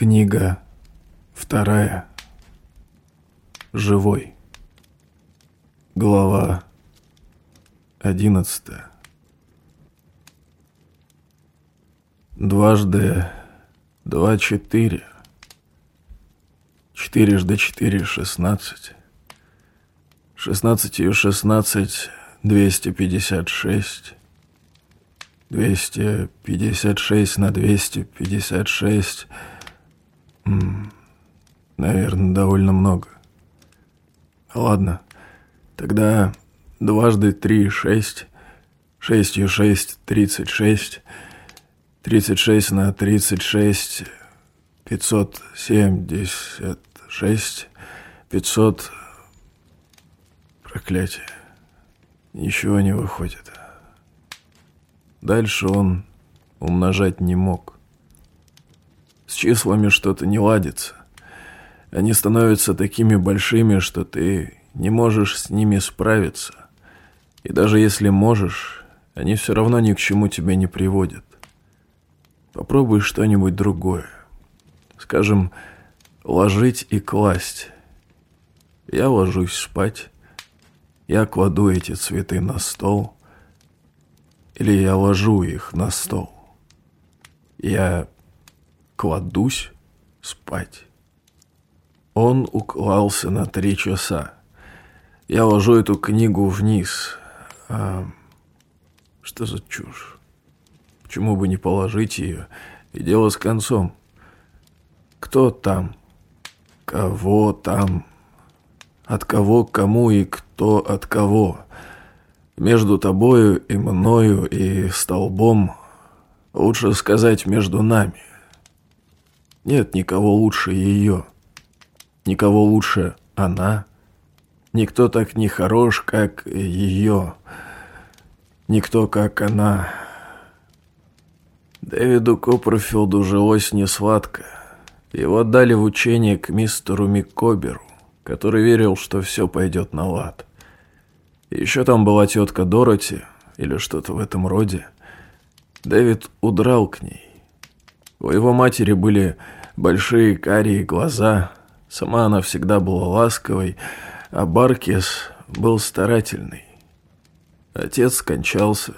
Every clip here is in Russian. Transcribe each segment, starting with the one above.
Книга вторая. Живой. Глава одиннадцатая. Дважды два четыре. Четырежды четыре шестнадцать. Шестнадцатью шестнадцать двести пятьдесят шесть. Двести пятьдесят шесть на двести пятьдесят шесть. Наверное, довольно много. Ладно, тогда дважды три — шесть. Шестью шесть — тридцать шесть. Тридцать шесть на тридцать шесть — пятьсот семьдесят шесть. Пятьсот... Проклятие. Ничего не выходит. Дальше он умножать не мог. С числами что-то не ладится. Они становятся такими большими, что ты не можешь с ними справиться. И даже если можешь, они все равно ни к чему тебя не приводят. Попробуй что-нибудь другое. Скажем, ложить и класть. Я ложусь спать. Я кладу эти цветы на стол. Или я ложу их на стол. Я кладусь спать. Он уклался на три часа. Я ложу эту книгу вниз. А, что за чушь? Почему бы не положить ее? И дело с концом. Кто там? Кого там? От кого к кому и кто от кого? Между тобою и мною и столбом, лучше сказать, между нами. Нет никого лучше ее. Никого лучше она. Никто так не хорош, как ее. Никто, как она. Дэвиду Копперфилду жилось не сладко. Его отдали в учение к мистеру Миккоберу, который верил, что все пойдет на лад. Еще там была тетка Дороти, или что-то в этом роде. Дэвид удрал к ней. У его матери были большие карие глаза, сама она всегда была ласковой, а Баркес был старательный. Отец скончался.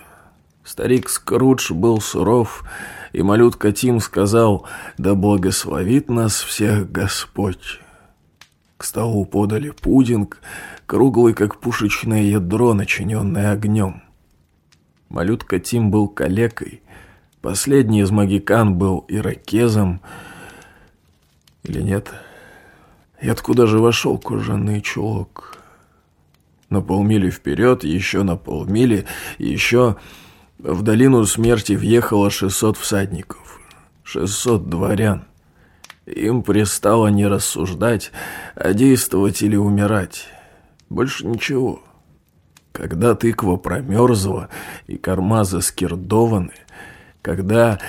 Старик Скрудж был суров, и малютка Тим сказал «Да благословит нас всех Господь». К столу подали пудинг, круглый, как пушечное ядро, начиненное огнем. Малютка Тим был калекой, последний из магикан был иракезом, или нет? И откуда же вошел кожаный чулок? На полмили вперед, еще на полмили, еще... В долину смерти въехало 600 всадников, 600 дворян. Им пристало не рассуждать, а действовать или умирать. Больше ничего. Когда тыква промерзла и корма заскирдованы, когда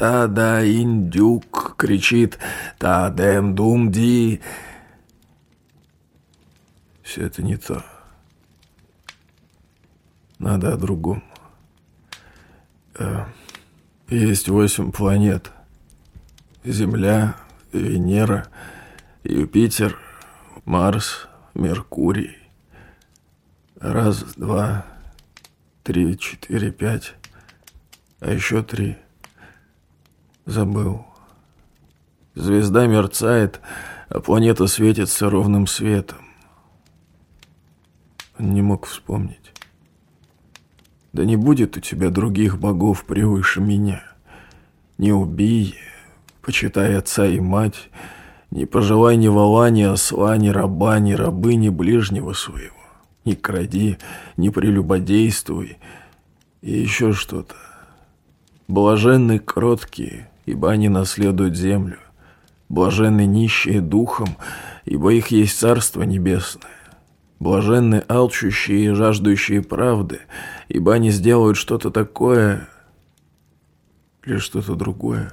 «Та-да, индюк!» — кричит «Та-дэм-дум-ди!» Все это не то. Надо о другом. Э, есть восемь планет. Земля, Венера, Юпитер, Марс, Меркурий. Раз, два, три, четыре, пять. А еще три — Забыл. Звезда мерцает, а планета светится ровным светом. Он не мог вспомнить. Да не будет у тебя других богов превыше меня. Не убей, почитай отца и мать, не пожелай ни вола, ни осла, ни раба, ни рабы, ни ближнего своего. Не кради, не прелюбодействуй и еще что-то. Блаженны кроткие, ибо они наследуют землю. Блаженны нищие духом, ибо их есть Царство Небесное. Блаженны алчущие и жаждущие правды, ибо они сделают что-то такое или что-то другое.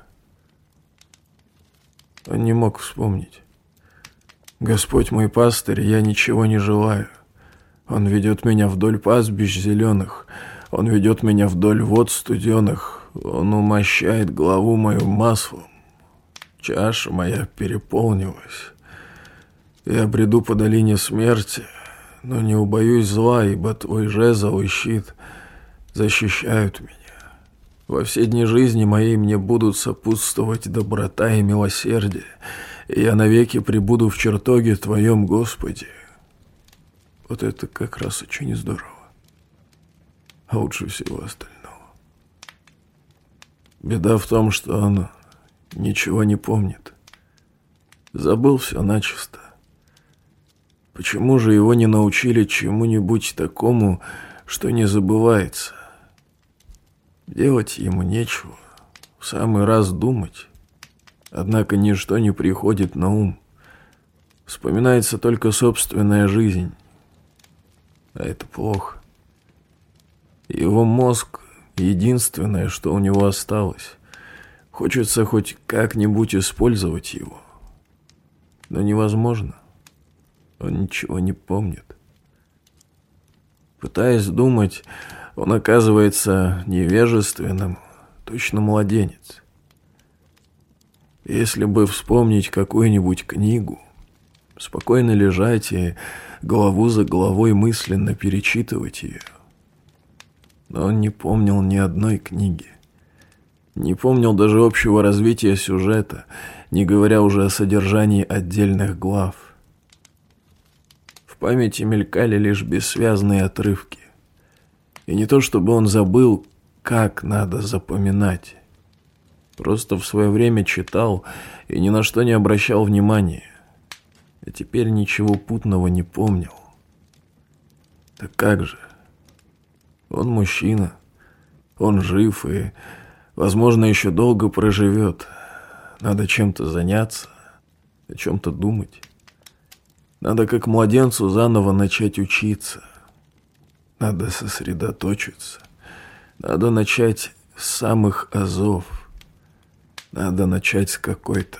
Он не мог вспомнить. Господь мой пастырь, я ничего не желаю. Он ведет меня вдоль пастбищ зеленых, Он ведет меня вдоль вод студеных, Он умощает главу мою маслом, Чаша моя переполнилась. Я бреду по долине смерти, но не убоюсь зла, ибо твой жезл и щит защищают меня. Во все дни жизни моей мне будут сопутствовать доброта и милосердие, и я навеки пребуду в чертоге Твоем, Господи. Вот это как раз очень здорово. А лучше всего остального. Беда в том, что он ничего не помнит. Забыл все начисто. Почему же его не научили чему-нибудь такому, что не забывается? Делать ему нечего, в самый раз думать. Однако ничто не приходит на ум. Вспоминается только собственная жизнь. А это плохо. Его мозг — единственное, что у него осталось. Хочется хоть как-нибудь использовать его. Но невозможно. Он ничего не помнит. Пытаясь думать, он оказывается невежественным, точно младенец. Если бы вспомнить какую-нибудь книгу, спокойно лежать и голову за головой мысленно перечитывать ее. Но он не помнил ни одной книги. Не помнил даже общего развития сюжета, не говоря уже о содержании отдельных глав. В памяти мелькали лишь бессвязные отрывки. И не то чтобы он забыл, как надо запоминать. Просто в свое время читал и ни на что не обращал внимания. А теперь ничего путного не помнил. Так как же? Он мужчина. Он жив и, возможно, еще долго проживет. Надо чем-то заняться, о чем-то думать. Надо как младенцу заново начать учиться – надо сосредоточиться. Надо начать с самых азов. Надо начать с какой-то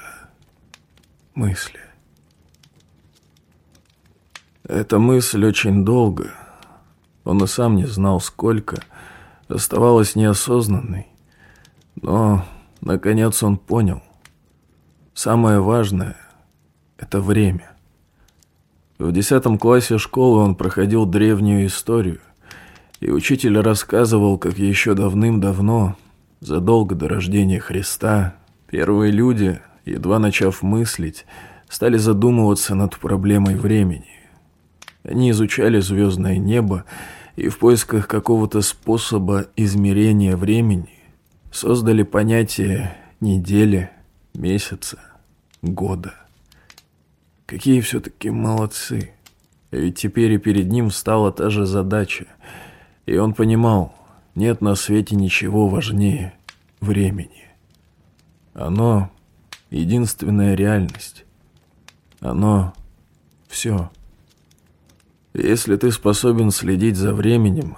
мысли. Эта мысль очень долго, он и сам не знал сколько, оставалась неосознанной. Но, наконец, он понял. Самое важное — это время. В десятом классе школы он проходил древнюю историю, и учитель рассказывал, как еще давным-давно, задолго до рождения Христа, первые люди, едва начав мыслить, стали задумываться над проблемой времени. Они изучали звездное небо и в поисках какого-то способа измерения времени создали понятие недели, месяца, года. Какие все-таки молодцы. Ведь теперь и перед ним стала та же задача — и он понимал, нет на свете ничего важнее времени. Оно — единственная реальность. Оно — все. Если ты способен следить за временем,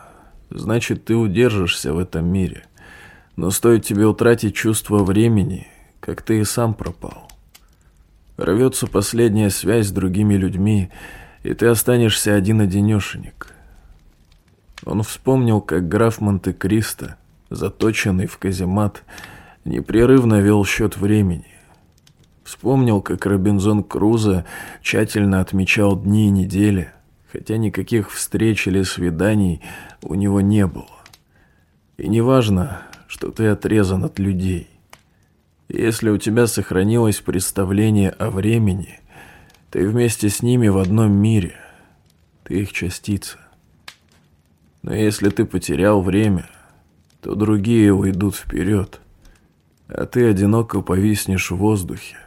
значит, ты удержишься в этом мире. Но стоит тебе утратить чувство времени, как ты и сам пропал. Рвется последняя связь с другими людьми, и ты останешься один-одинешенек — он вспомнил, как граф Монте-Кристо, заточенный в каземат, непрерывно вел счет времени. Вспомнил, как Робинзон Крузо тщательно отмечал дни и недели, хотя никаких встреч или свиданий у него не было. И не важно, что ты отрезан от людей. Если у тебя сохранилось представление о времени, ты вместе с ними в одном мире, ты их частица. Но если ты потерял время, то другие уйдут вперед, а ты одиноко повиснешь в воздухе,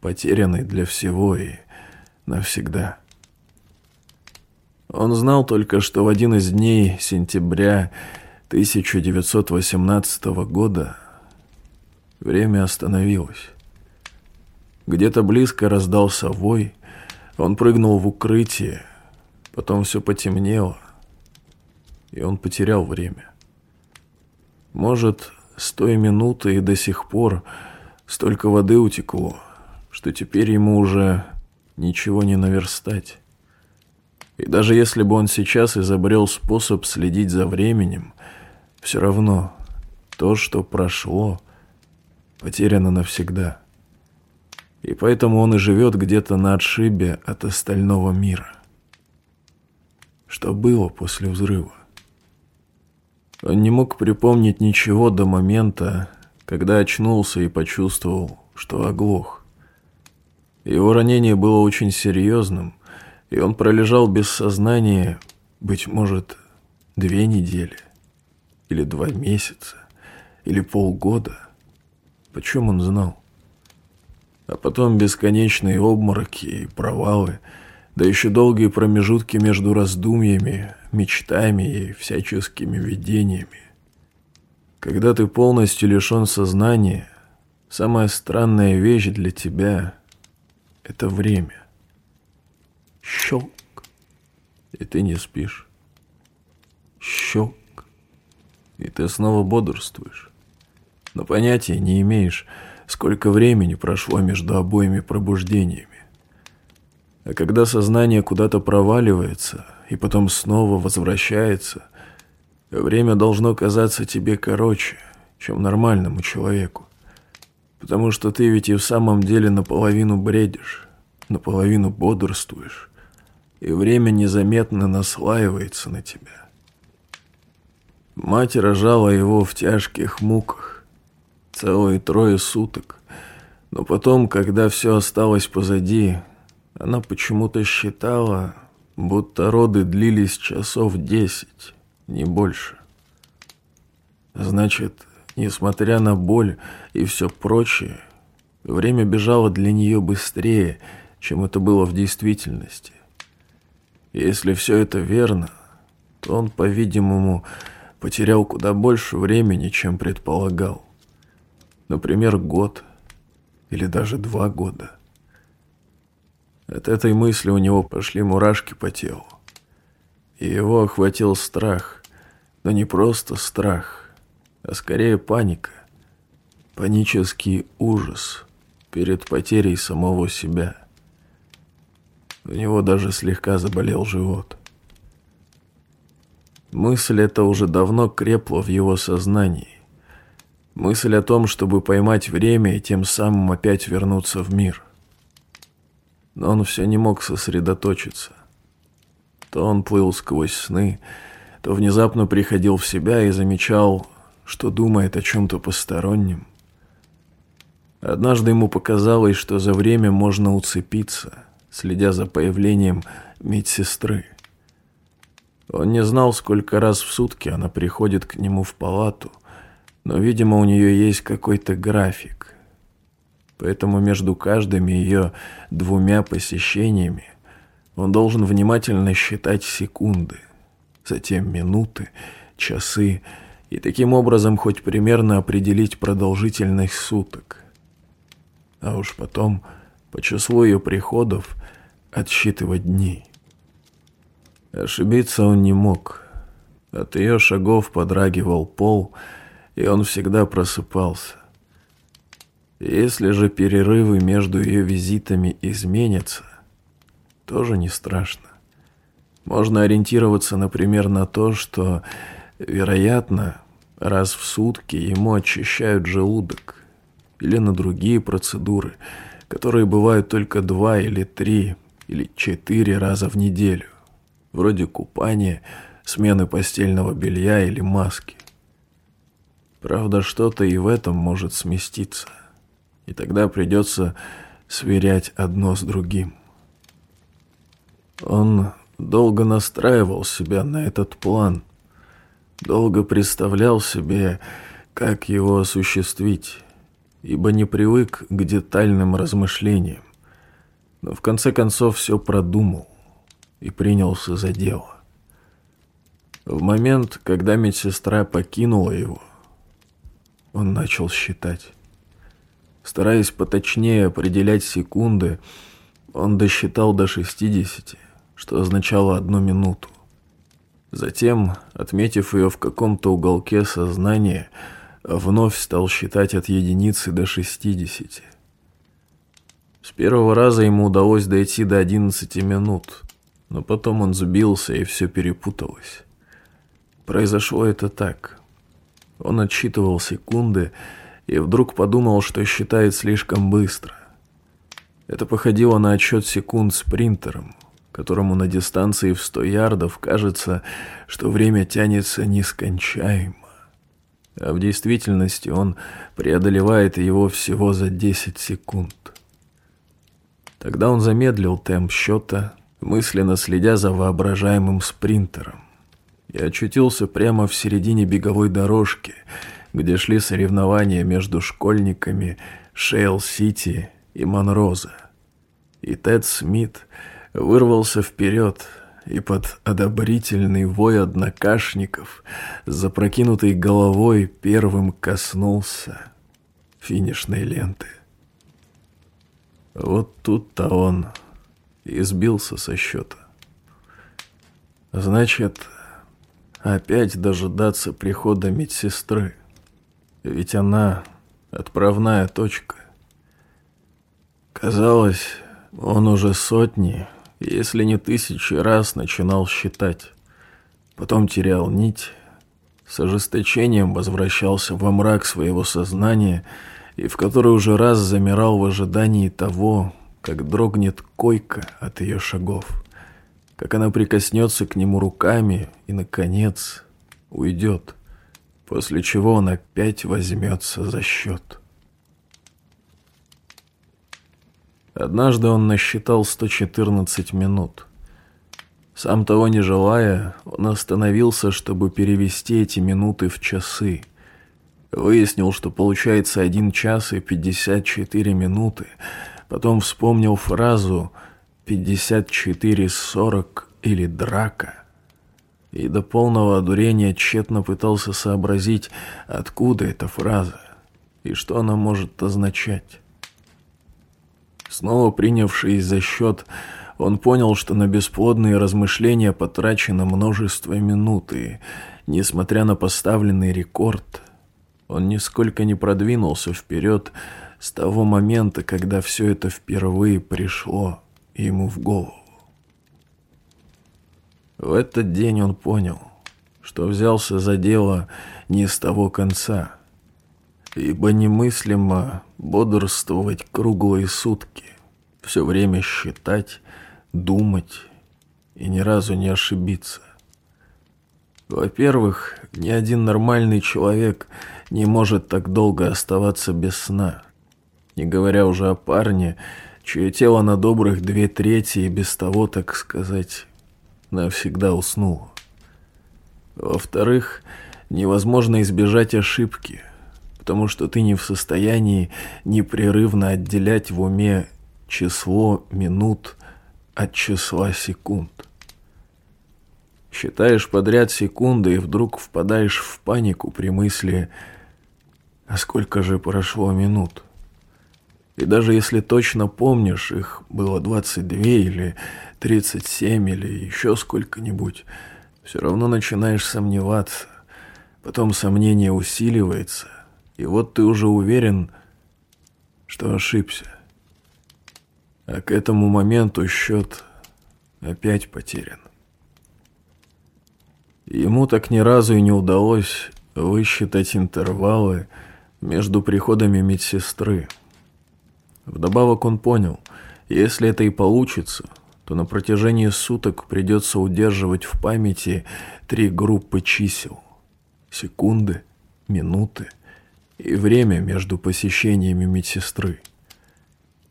потерянный для всего и навсегда. Он знал только, что в один из дней сентября 1918 года время остановилось. Где-то близко раздался вой, он прыгнул в укрытие, потом все потемнело, и он потерял время. Может, с той минуты и до сих пор столько воды утекло, что теперь ему уже ничего не наверстать. И даже если бы он сейчас изобрел способ следить за временем, все равно то, что прошло, потеряно навсегда. И поэтому он и живет где-то на отшибе от остального мира. Что было после взрыва? Он не мог припомнить ничего до момента, когда очнулся и почувствовал, что оглох. Его ранение было очень серьезным, и он пролежал без сознания, быть может, две недели, или два месяца, или полгода. Почем он знал? А потом бесконечные обмороки и провалы – да еще долгие промежутки между раздумьями, мечтами и всяческими видениями. Когда ты полностью лишен сознания, самая странная вещь для тебя — это время. Щелк, и ты не спишь. Щелк, и ты снова бодрствуешь. Но понятия не имеешь, сколько времени прошло между обоими пробуждениями. А когда сознание куда-то проваливается и потом снова возвращается, время должно казаться тебе короче, чем нормальному человеку. Потому что ты ведь и в самом деле наполовину бредишь, наполовину бодрствуешь, и время незаметно наслаивается на тебя. Мать рожала его в тяжких муках, целые трое суток, но потом, когда все осталось позади, она почему-то считала, будто роды длились часов десять, не больше. Значит, несмотря на боль и все прочее, время бежало для нее быстрее, чем это было в действительности. Если все это верно, то он, по-видимому, потерял куда больше времени, чем предполагал. Например, год или даже два года. От этой мысли у него пошли мурашки по телу. И его охватил страх, но не просто страх, а скорее паника, панический ужас перед потерей самого себя. У него даже слегка заболел живот. Мысль эта уже давно крепла в его сознании. Мысль о том, чтобы поймать время и тем самым опять вернуться в мир – но он все не мог сосредоточиться. То он плыл сквозь сны, то внезапно приходил в себя и замечал, что думает о чем-то постороннем. Однажды ему показалось, что за время можно уцепиться, следя за появлением медсестры. Он не знал, сколько раз в сутки она приходит к нему в палату, но, видимо, у нее есть какой-то график, Поэтому между каждыми ее двумя посещениями он должен внимательно считать секунды, затем минуты, часы и таким образом хоть примерно определить продолжительность суток. А уж потом, по числу ее приходов, отсчитывать дни. Ошибиться он не мог. От ее шагов подрагивал пол, и он всегда просыпался. Если же перерывы между ее визитами изменятся, тоже не страшно. Можно ориентироваться, например, на то, что, вероятно, раз в сутки ему очищают желудок, или на другие процедуры, которые бывают только два или три или четыре раза в неделю, вроде купания, смены постельного белья или маски. Правда, что-то и в этом может сместиться и тогда придется сверять одно с другим. Он долго настраивал себя на этот план, долго представлял себе, как его осуществить, ибо не привык к детальным размышлениям, но в конце концов все продумал и принялся за дело. В момент, когда медсестра покинула его, он начал считать. Стараясь поточнее определять секунды, он досчитал до 60, что означало одну минуту. Затем, отметив ее в каком-то уголке сознания, вновь стал считать от единицы до 60. С первого раза ему удалось дойти до 11 минут, но потом он сбился и все перепуталось. Произошло это так. Он отсчитывал секунды, и вдруг подумал, что считает слишком быстро. Это походило на отсчет секунд спринтером, которому на дистанции в 100 ярдов кажется, что время тянется нескончаемо. А в действительности он преодолевает его всего за 10 секунд. Тогда он замедлил темп счета, мысленно следя за воображаемым спринтером, и очутился прямо в середине беговой дорожки, где шли соревнования между школьниками Шейл-Сити и Монроза. И Тед Смит вырвался вперед и под одобрительный вой однокашников с запрокинутой головой первым коснулся финишной ленты. Вот тут-то он и сбился со счета. Значит, опять дожидаться прихода медсестры. Ведь она отправная точка. Казалось, он уже сотни, если не тысячи раз начинал считать. Потом терял нить, с ожесточением возвращался во мрак своего сознания и в который уже раз замирал в ожидании того, как дрогнет койка от ее шагов, как она прикоснется к нему руками и, наконец, уйдет, после чего он опять возьмется за счет. Однажды он насчитал 114 минут. Сам того не желая, он остановился, чтобы перевести эти минуты в часы. Выяснил, что получается 1 час и 54 минуты. Потом вспомнил фразу «54-40» или «драка». И до полного одурения тщетно пытался сообразить, откуда эта фраза и что она может означать. Снова принявшись за счет, он понял, что на бесплодные размышления потрачено множество минут, и, несмотря на поставленный рекорд, он нисколько не продвинулся вперед с того момента, когда все это впервые пришло ему в голову. В этот день он понял, что взялся за дело не с того конца – ибо немыслимо бодрствовать круглые сутки, все время считать, думать и ни разу не ошибиться. Во-первых, ни один нормальный человек не может так долго оставаться без сна, не говоря уже о парне, чье тело на добрых две трети и без того, так сказать, навсегда уснуло. Во-вторых, невозможно избежать ошибки – потому что ты не в состоянии непрерывно отделять в уме число минут от числа секунд. Считаешь подряд секунды и вдруг впадаешь в панику при мысли «А сколько же прошло минут?» И даже если точно помнишь, их было 22 или 37 или еще сколько-нибудь, все равно начинаешь сомневаться. Потом сомнение усиливается, и вот ты уже уверен, что ошибся. А к этому моменту счет опять потерян. Ему так ни разу и не удалось высчитать интервалы между приходами медсестры. Вдобавок он понял, если это и получится, то на протяжении суток придется удерживать в памяти три группы чисел. Секунды, минуты – и время между посещениями медсестры.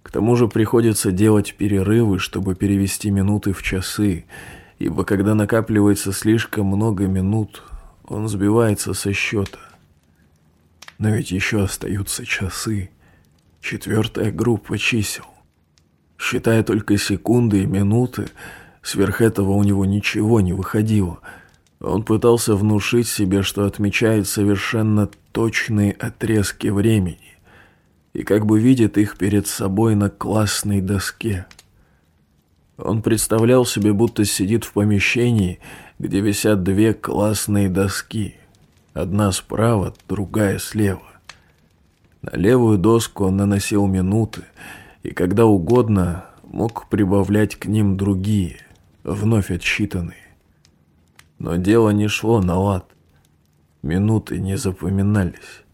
К тому же приходится делать перерывы, чтобы перевести минуты в часы, ибо когда накапливается слишком много минут, он сбивается со счета. Но ведь еще остаются часы, четвертая группа чисел. Считая только секунды и минуты, сверх этого у него ничего не выходило – он пытался внушить себе, что отмечает совершенно точные отрезки времени и как бы видит их перед собой на классной доске. Он представлял себе, будто сидит в помещении, где висят две классные доски, одна справа, другая слева. На левую доску он наносил минуты, и когда угодно мог прибавлять к ним другие, вновь отсчитанные. Но дело не шло на лад. Минуты не запоминались.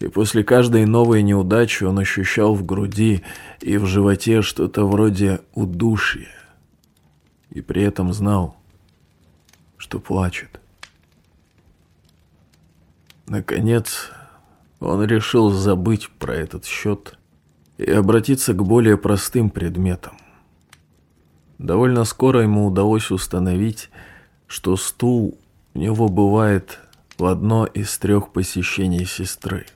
И после каждой новой неудачи он ощущал в груди и в животе что-то вроде удушья. И при этом знал, что плачет. Наконец, он решил забыть про этот счет и обратиться к более простым предметам. Довольно скоро ему удалось установить, что стул у него бывает в одно из трех посещений сестры,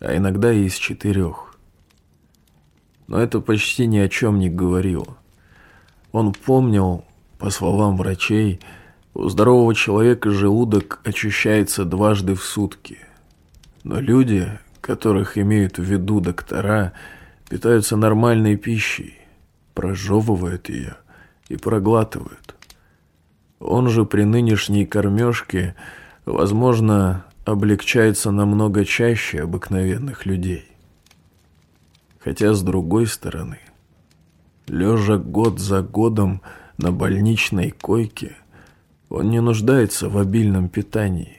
а иногда и из четырех. Но это почти ни о чем не говорило. Он помнил, по словам врачей, у здорового человека желудок очищается дважды в сутки. Но люди, которых имеют в виду доктора, питаются нормальной пищей, прожевывают ее и проглатывают. Он же при нынешней кормежке, возможно, облегчается намного чаще обыкновенных людей. Хотя, с другой стороны, лежа год за годом на больничной койке, он не нуждается в обильном питании,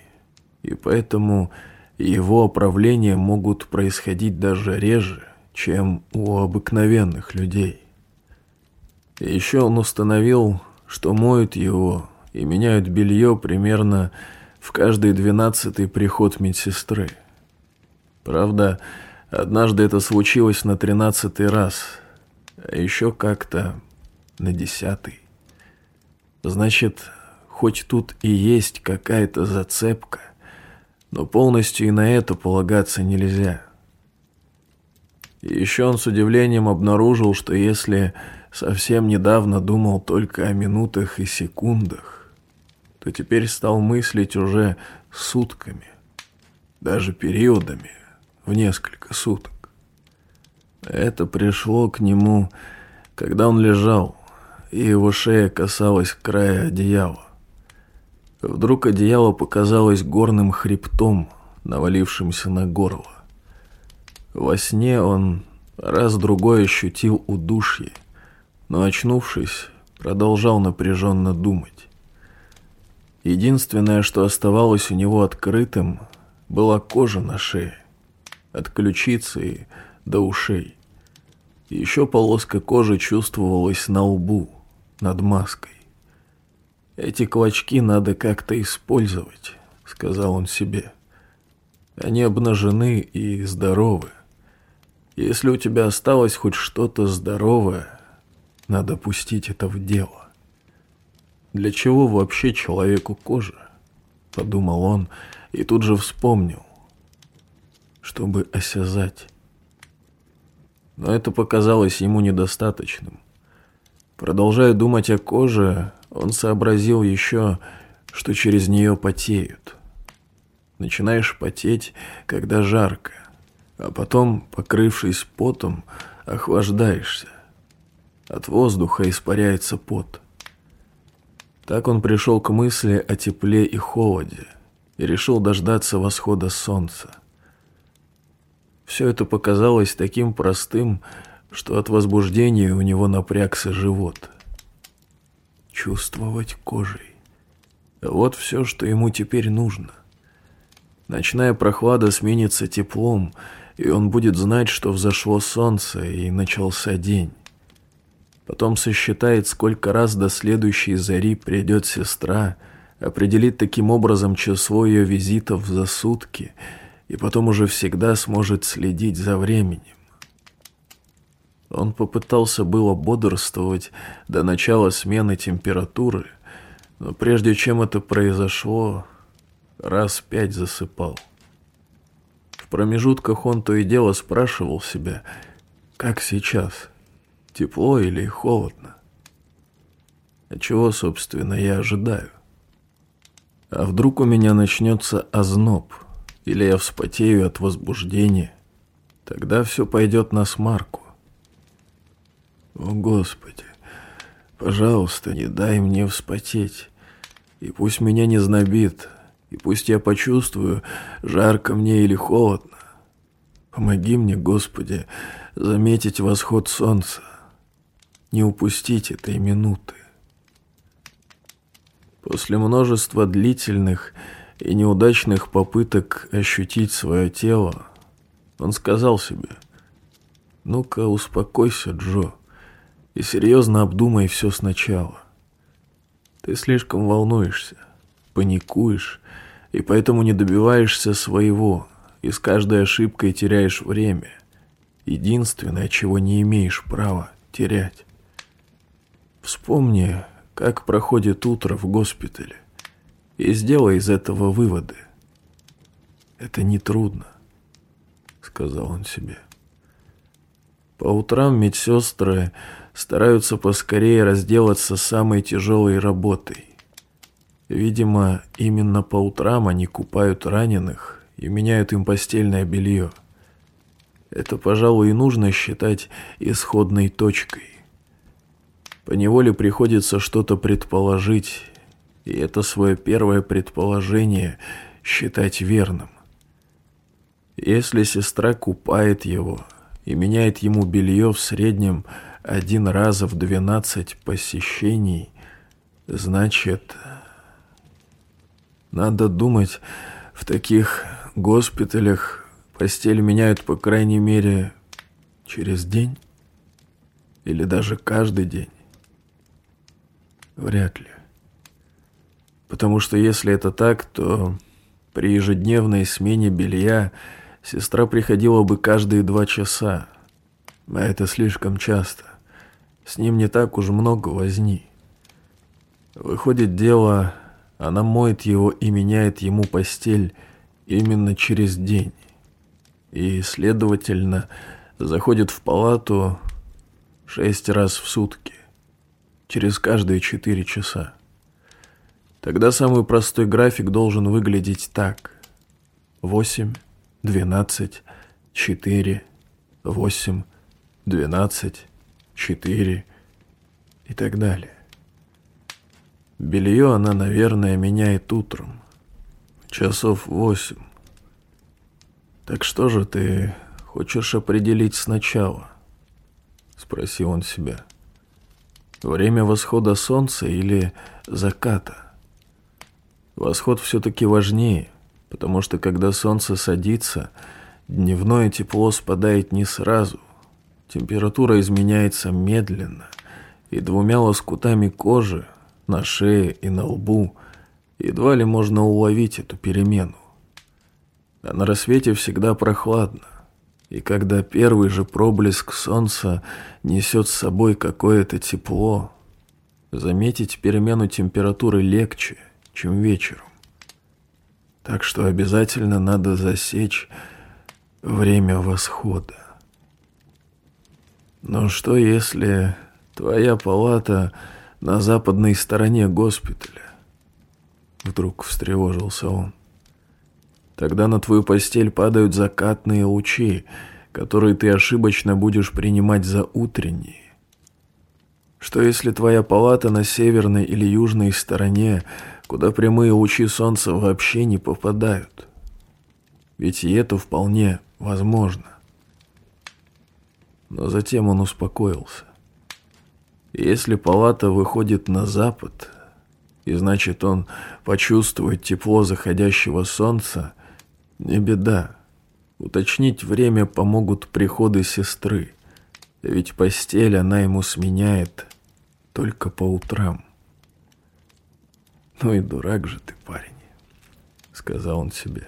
и поэтому его оправления могут происходить даже реже, чем у обыкновенных людей. И еще он установил, что моют его и меняют белье примерно в каждый двенадцатый приход медсестры. Правда, однажды это случилось на тринадцатый раз, а еще как-то на десятый. Значит, хоть тут и есть какая-то зацепка, но полностью и на это полагаться нельзя. И еще он с удивлением обнаружил, что если совсем недавно думал только о минутах и секундах, то теперь стал мыслить уже сутками, даже периодами в несколько суток. Это пришло к нему, когда он лежал, и его шея касалась края одеяла. Вдруг одеяло показалось горным хребтом, навалившимся на горло. Во сне он раз-другой ощутил удушье, но, очнувшись, продолжал напряженно думать. Единственное, что оставалось у него открытым, была кожа на шее, от ключицы до ушей. Еще полоска кожи чувствовалась на лбу, над маской. «Эти клочки надо как-то использовать», — сказал он себе. «Они обнажены и здоровы. Если у тебя осталось хоть что-то здоровое, надо пустить это в дело. Для чего вообще человеку кожа? Подумал он и тут же вспомнил, чтобы осязать. Но это показалось ему недостаточным. Продолжая думать о коже, он сообразил еще, что через нее потеют. Начинаешь потеть, когда жарко, а потом, покрывшись потом, охлаждаешься. От воздуха испаряется пот. Так он пришел к мысли о тепле и холоде и решил дождаться восхода солнца. Все это показалось таким простым, что от возбуждения у него напрягся живот. Чувствовать кожей. Вот все, что ему теперь нужно. Ночная прохлада сменится теплом, и он будет знать, что взошло солнце и начался день. Потом сосчитает, сколько раз до следующей зари придет сестра, определит таким образом число ее визитов за сутки, и потом уже всегда сможет следить за временем. Он попытался было бодрствовать до начала смены температуры, но прежде чем это произошло, раз пять засыпал. В промежутках он то и дело спрашивал себя, как сейчас – тепло или холодно. А чего, собственно, я ожидаю? А вдруг у меня начнется озноб, или я вспотею от возбуждения? Тогда все пойдет на смарку. О, Господи, пожалуйста, не дай мне вспотеть, и пусть меня не знобит, и пусть я почувствую, жарко мне или холодно. Помоги мне, Господи, заметить восход солнца не упустить этой минуты. После множества длительных и неудачных попыток ощутить свое тело, Он сказал себе, «Ну-ка, успокойся, Джо, и серьезно обдумай все сначала. Ты слишком волнуешься, паникуешь, и поэтому не добиваешься своего, и с каждой ошибкой теряешь время. Единственное, чего не имеешь права терять. Вспомни, как проходит утро в госпитале, и сделай из этого выводы. Это нетрудно, сказал он себе. По утрам медсестры стараются поскорее разделаться с самой тяжелой работой. Видимо, именно по утрам они купают раненых и меняют им постельное белье. Это, пожалуй, и нужно считать исходной точкой. По неволе приходится что-то предположить, и это свое первое предположение считать верным. Если сестра купает его и меняет ему белье в среднем один раз в двенадцать посещений, значит... Надо думать, в таких госпиталях постель меняют по крайней мере через день или даже каждый день. Вряд ли. Потому что если это так, то при ежедневной смене белья сестра приходила бы каждые два часа, а это слишком часто. С ним не так уж много возни. Выходит, дело она моет его и меняет ему постель именно через день. И, следовательно, заходит в палату шесть раз в сутки, через каждые четыре часа. Тогда самый простой график должен выглядеть так. восемь, двенадцать, четыре, восемь, двенадцать, четыре и так далее. Белье она, наверное, меняет утром. Часов восемь. Так что же ты хочешь определить сначала? Спросил он себя. Время восхода солнца или заката? Восход все-таки важнее, потому что когда солнце садится, дневное тепло спадает не сразу. Температура изменяется медленно, и двумя лоскутами кожи на шее и на лбу, едва ли можно уловить эту перемену. А на рассвете всегда прохладно, и когда первый же проблеск солнца несет с собой какое-то тепло, заметить перемену температуры легче, чем вечером. Так что обязательно надо засечь время восхода. Но что если твоя палата на западной стороне госпиталя. Вдруг встревожился он. Тогда на твою постель падают закатные лучи, которые ты ошибочно будешь принимать за утренние. Что если твоя палата на северной или южной стороне, куда прямые лучи солнца вообще не попадают? Ведь и это вполне возможно. Но затем он успокоился. Если палата выходит на запад, и значит он почувствует тепло заходящего солнца, не беда. Уточнить время помогут приходы сестры, ведь постель она ему сменяет только по утрам. «Ну и дурак же ты, парень», — сказал он себе.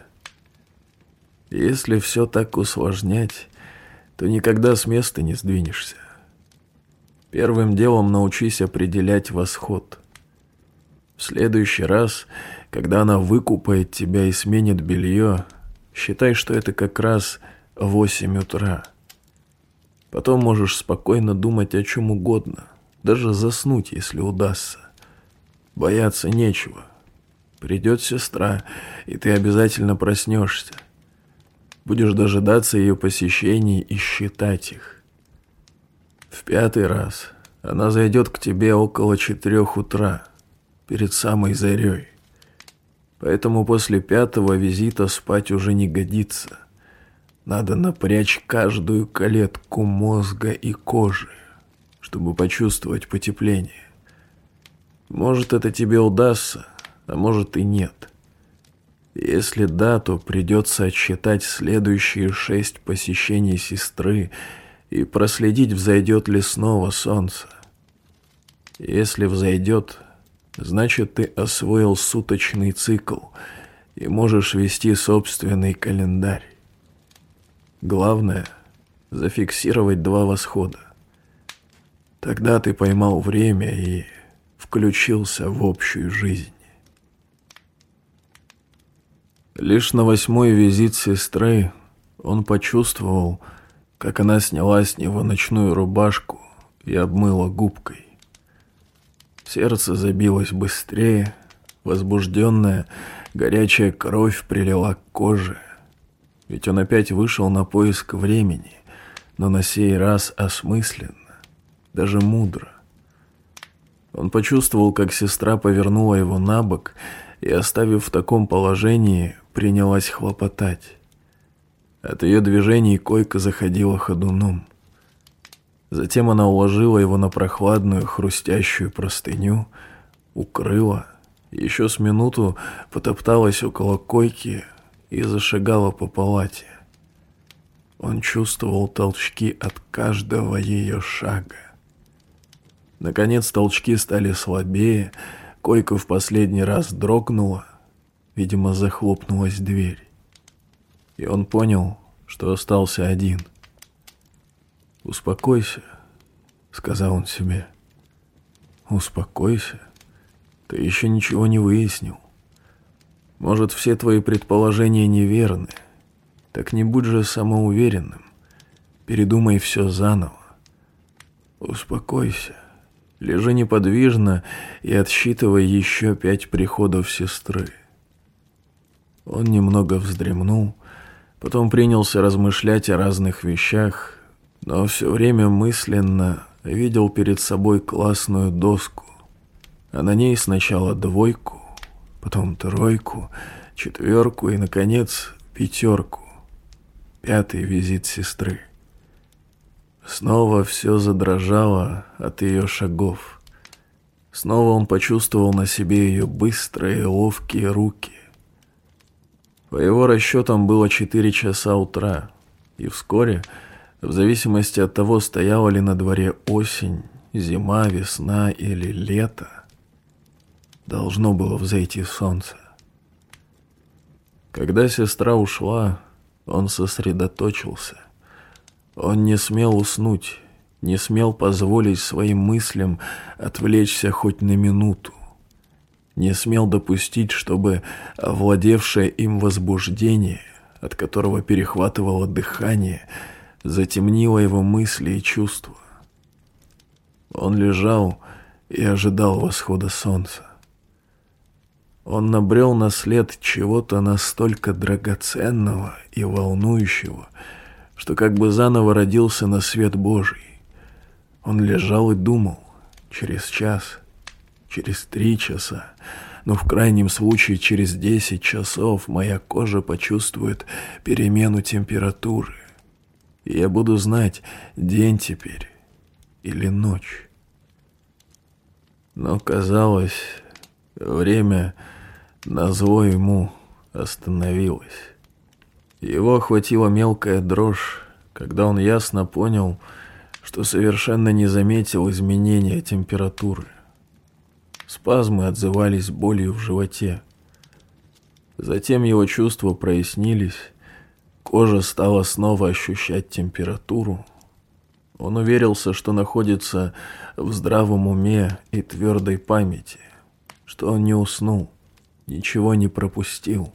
«Если все так усложнять, то никогда с места не сдвинешься. Первым делом научись определять восход. В следующий раз, когда она выкупает тебя и сменит белье, считай, что это как раз восемь утра. Потом можешь спокойно думать о чем угодно, даже заснуть, если удастся. Бояться нечего. Придет сестра, и ты обязательно проснешься. Будешь дожидаться ее посещений и считать их. В пятый раз она зайдет к тебе около четырех утра, перед самой зарей. Поэтому после пятого визита спать уже не годится. Надо напрячь каждую калетку мозга и кожи, чтобы почувствовать потепление. Может, это тебе удастся, а может и нет. Если да, то придется отсчитать следующие шесть посещений сестры и проследить, взойдет ли снова солнце. Если взойдет, значит ты освоил суточный цикл и можешь вести собственный календарь. Главное — зафиксировать два восхода. Тогда ты поймал время и включился в общую жизнь. Лишь на восьмой визит сестры он почувствовал, как она сняла с него ночную рубашку и обмыла губкой. Сердце забилось быстрее, возбужденная, горячая кровь прилила к коже. Ведь он опять вышел на поиск времени, но на сей раз осмысленно, даже мудро. Он почувствовал, как сестра повернула его на бок и, оставив в таком положении, принялась хлопотать. От ее движений койка заходила ходуном. Затем она уложила его на прохладную хрустящую простыню, укрыла, еще с минуту потопталась около койки и зашагала по палате. Он чувствовал толчки от каждого ее шага. Наконец толчки стали слабее, койка в последний раз дрогнула, Видимо, захлопнулась дверь. И он понял, что остался один. «Успокойся», — сказал он себе. «Успокойся. Ты еще ничего не выяснил. Может, все твои предположения неверны. Так не будь же самоуверенным. Передумай все заново. Успокойся. Лежи неподвижно и отсчитывай еще пять приходов сестры. Он немного вздремнул, потом принялся размышлять о разных вещах, но все время мысленно видел перед собой классную доску, а на ней сначала двойку, потом тройку, четверку и, наконец, пятерку. Пятый визит сестры. Снова все задрожало от ее шагов. Снова он почувствовал на себе ее быстрые ловкие руки. По его расчетам было 4 часа утра, и вскоре, в зависимости от того, стояла ли на дворе осень, зима, весна или лето, должно было взойти солнце. Когда сестра ушла, он сосредоточился. Он не смел уснуть, не смел позволить своим мыслям отвлечься хоть на минуту не смел допустить, чтобы овладевшее им возбуждение, от которого перехватывало дыхание, затемнило его мысли и чувства. Он лежал и ожидал восхода солнца. Он набрел на след чего-то настолько драгоценного и волнующего, что как бы заново родился на свет Божий. Он лежал и думал, через час, через три часа, но в крайнем случае через десять часов моя кожа почувствует перемену температуры. Я буду знать, день теперь или ночь. Но казалось, время на зло ему остановилось. Его охватила мелкая дрожь, когда он ясно понял, что совершенно не заметил изменения температуры. Спазмы отзывались болью в животе. Затем его чувства прояснились, кожа стала снова ощущать температуру. Он уверился, что находится в здравом уме и твердой памяти, что он не уснул, ничего не пропустил,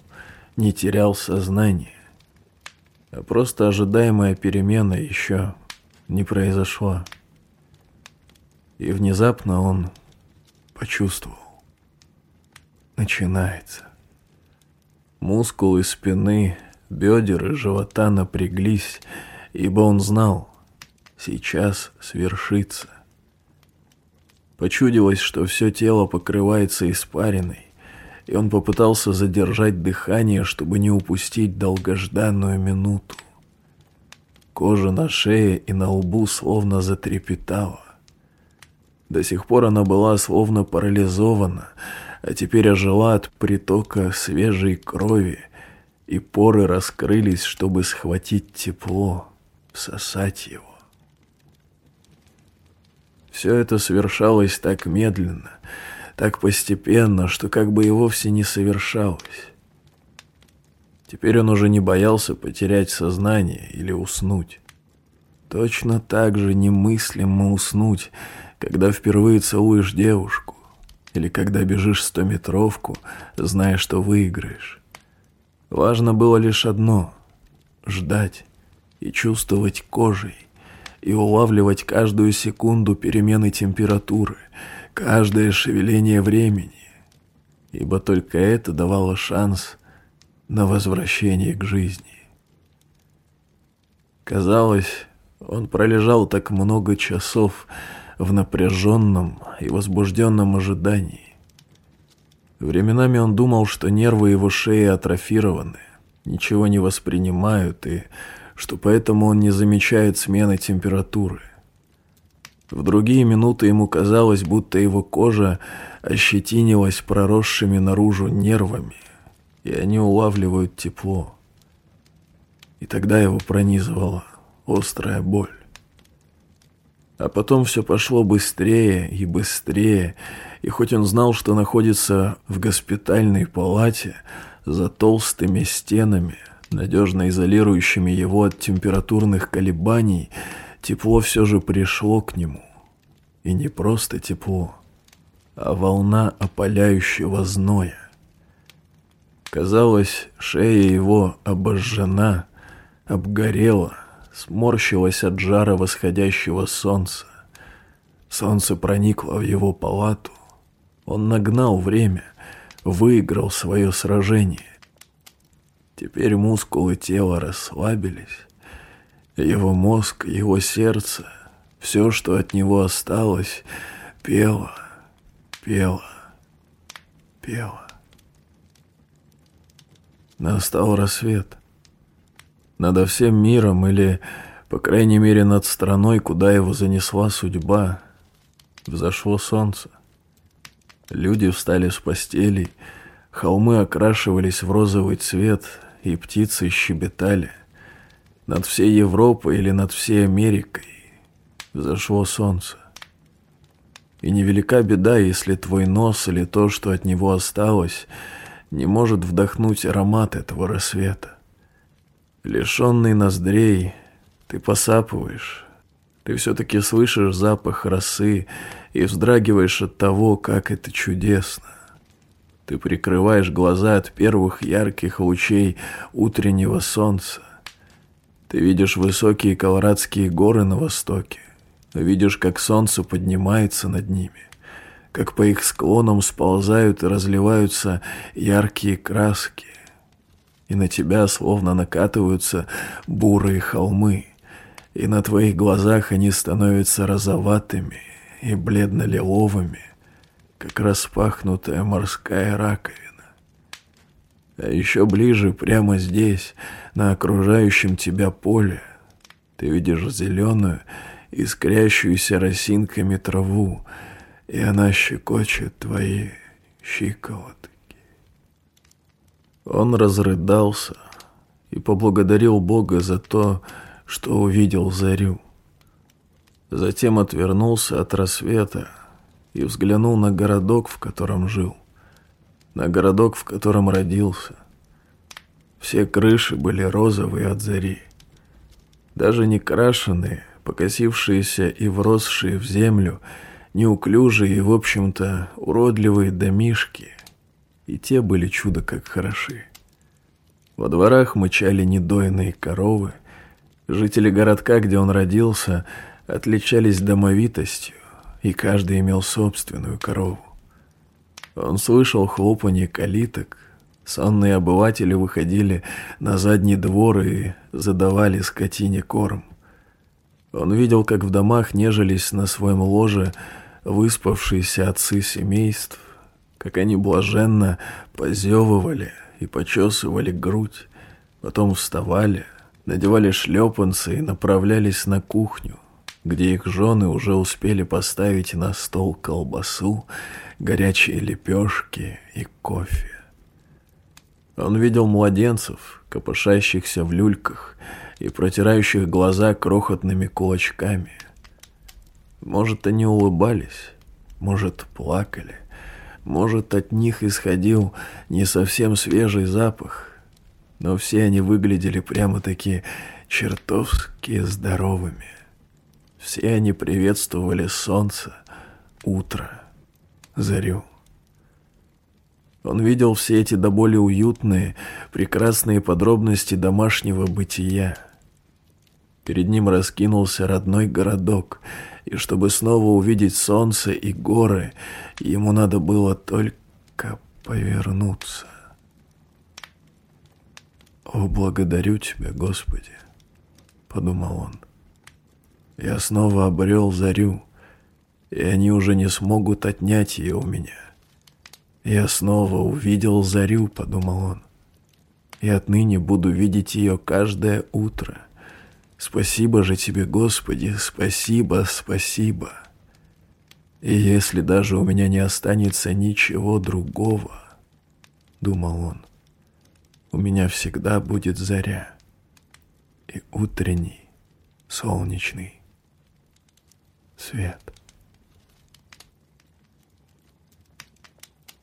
не терял сознание, а просто ожидаемая перемена еще не произошла. И внезапно он почувствовал. Начинается. Мускулы спины, бедер и живота напряглись, ибо он знал, сейчас свершится. Почудилось, что все тело покрывается испариной, и он попытался задержать дыхание, чтобы не упустить долгожданную минуту. Кожа на шее и на лбу словно затрепетала. До сих пор она была словно парализована, а теперь ожила от притока свежей крови, и поры раскрылись, чтобы схватить тепло, всосать его. Все это совершалось так медленно, так постепенно, что как бы и вовсе не совершалось. Теперь он уже не боялся потерять сознание или уснуть. Точно так же немыслимо уснуть, когда впервые целуешь девушку, или когда бежишь стометровку, зная, что выиграешь. Важно было лишь одно — ждать и чувствовать кожей, и улавливать каждую секунду перемены температуры, каждое шевеление времени, ибо только это давало шанс на возвращение к жизни. Казалось, он пролежал так много часов в напряженном и возбужденном ожидании. Временами он думал, что нервы его шеи атрофированы, ничего не воспринимают, и что поэтому он не замечает смены температуры. В другие минуты ему казалось, будто его кожа ощетинилась проросшими наружу нервами, и они улавливают тепло. И тогда его пронизывала острая боль. А потом все пошло быстрее и быстрее, и хоть он знал, что находится в госпитальной палате за толстыми стенами, надежно изолирующими его от температурных колебаний, тепло все же пришло к нему. И не просто тепло, а волна опаляющего зноя. Казалось, шея его обожжена, обгорела, сморщилась от жара восходящего солнца. Солнце проникло в его палату. Он нагнал время, выиграл свое сражение. Теперь мускулы тела расслабились. Его мозг, его сердце, все, что от него осталось, пело, пело, пело. Настал рассвет. Над всем миром или, по крайней мере, над страной, куда его занесла судьба, взошло солнце. Люди встали с постелей, холмы окрашивались в розовый цвет, и птицы щебетали. Над всей Европой или над всей Америкой взошло солнце. И невелика беда, если твой нос или то, что от него осталось, не может вдохнуть аромат этого рассвета. Лишенный ноздрей, ты посапываешь. Ты все-таки слышишь запах росы и вздрагиваешь от того, как это чудесно. Ты прикрываешь глаза от первых ярких лучей утреннего солнца. Ты видишь высокие колорадские горы на востоке. Видишь, как солнце поднимается над ними, как по их склонам сползают и разливаются яркие краски и на тебя словно накатываются бурые холмы, и на твоих глазах они становятся розоватыми и бледно-лиловыми, как распахнутая морская раковина. А еще ближе, прямо здесь, на окружающем тебя поле, ты видишь зеленую, искрящуюся росинками траву, и она щекочет твои щиколотки. Он разрыдался и поблагодарил Бога за то, что увидел зарю. Затем отвернулся от рассвета и взглянул на городок, в котором жил, на городок, в котором родился. Все крыши были розовые от зари. Даже не крашеные, покосившиеся и вросшие в землю, неуклюжие и, в общем-то, уродливые домишки — и те были чудо как хороши. Во дворах мычали недоенные коровы. Жители городка, где он родился, отличались домовитостью, и каждый имел собственную корову. Он слышал хлопанье калиток, сонные обыватели выходили на задний двор и задавали скотине корм. Он видел, как в домах нежились на своем ложе выспавшиеся отцы семейств, как они блаженно позевывали и почесывали грудь, потом вставали, надевали шлепанцы и направлялись на кухню, где их жены уже успели поставить на стол колбасу, горячие лепешки и кофе. Он видел младенцев, копошащихся в люльках и протирающих глаза крохотными кулачками. Может, они улыбались, может, плакали, может, от них исходил не совсем свежий запах, но все они выглядели прямо-таки чертовски здоровыми. Все они приветствовали солнце, утро, зарю. Он видел все эти до боли уютные, прекрасные подробности домашнего бытия. Перед ним раскинулся родной городок, и чтобы снова увидеть солнце и горы, ему надо было только повернуться. «О, благодарю Тебя, Господи!» — подумал он. «Я снова обрел зарю, и они уже не смогут отнять ее у меня. Я снова увидел зарю», — подумал он, — «и отныне буду видеть ее каждое утро. Спасибо же Тебе, Господи, спасибо, спасибо. И если даже у меня не останется ничего другого, — думал он, — у меня всегда будет заря и утренний солнечный свет.